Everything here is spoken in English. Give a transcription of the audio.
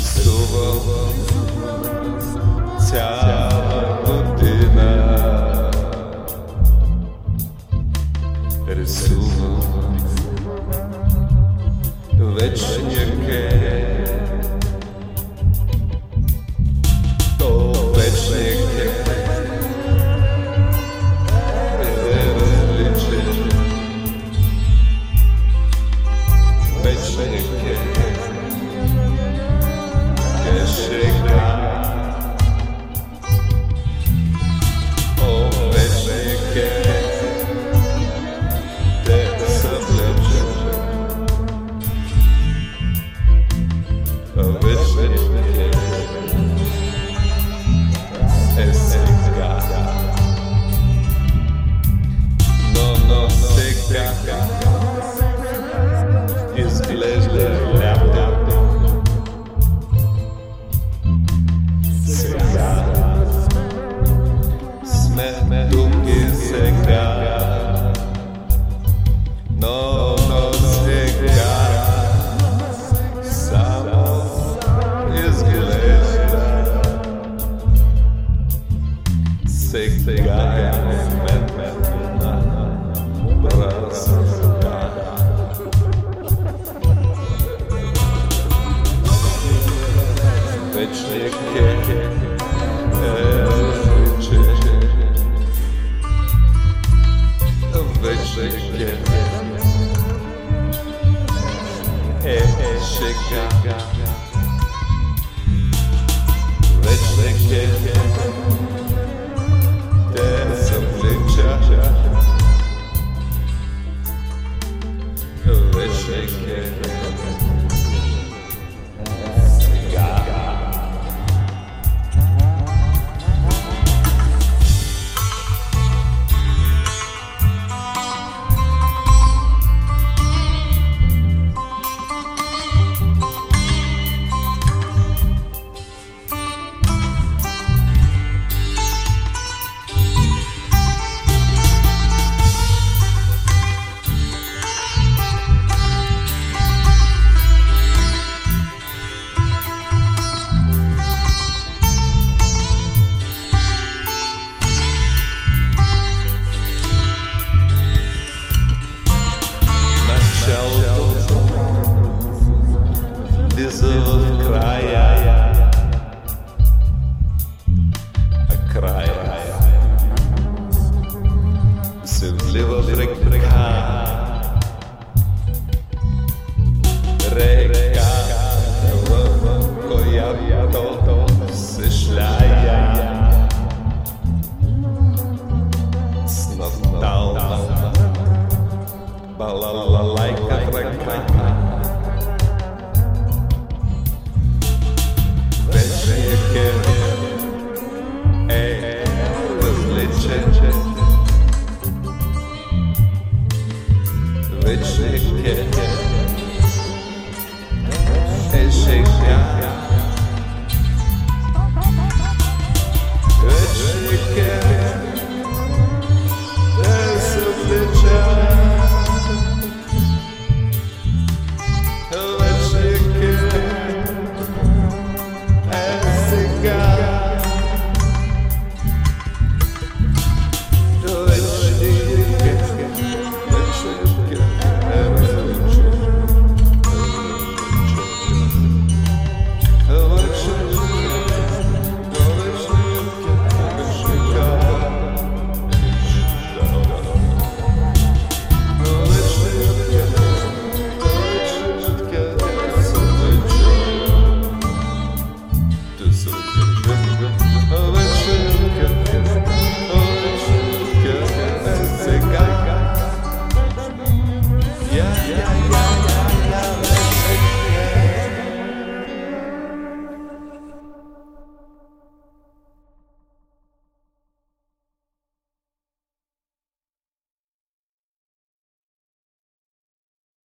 рисував ця година, рисував вечірки. Shake sick. Hey, hey, sick. Letztendlich, Balalaica pra cá. Requer, é, rozlečeče. Večer, requer, é chegar.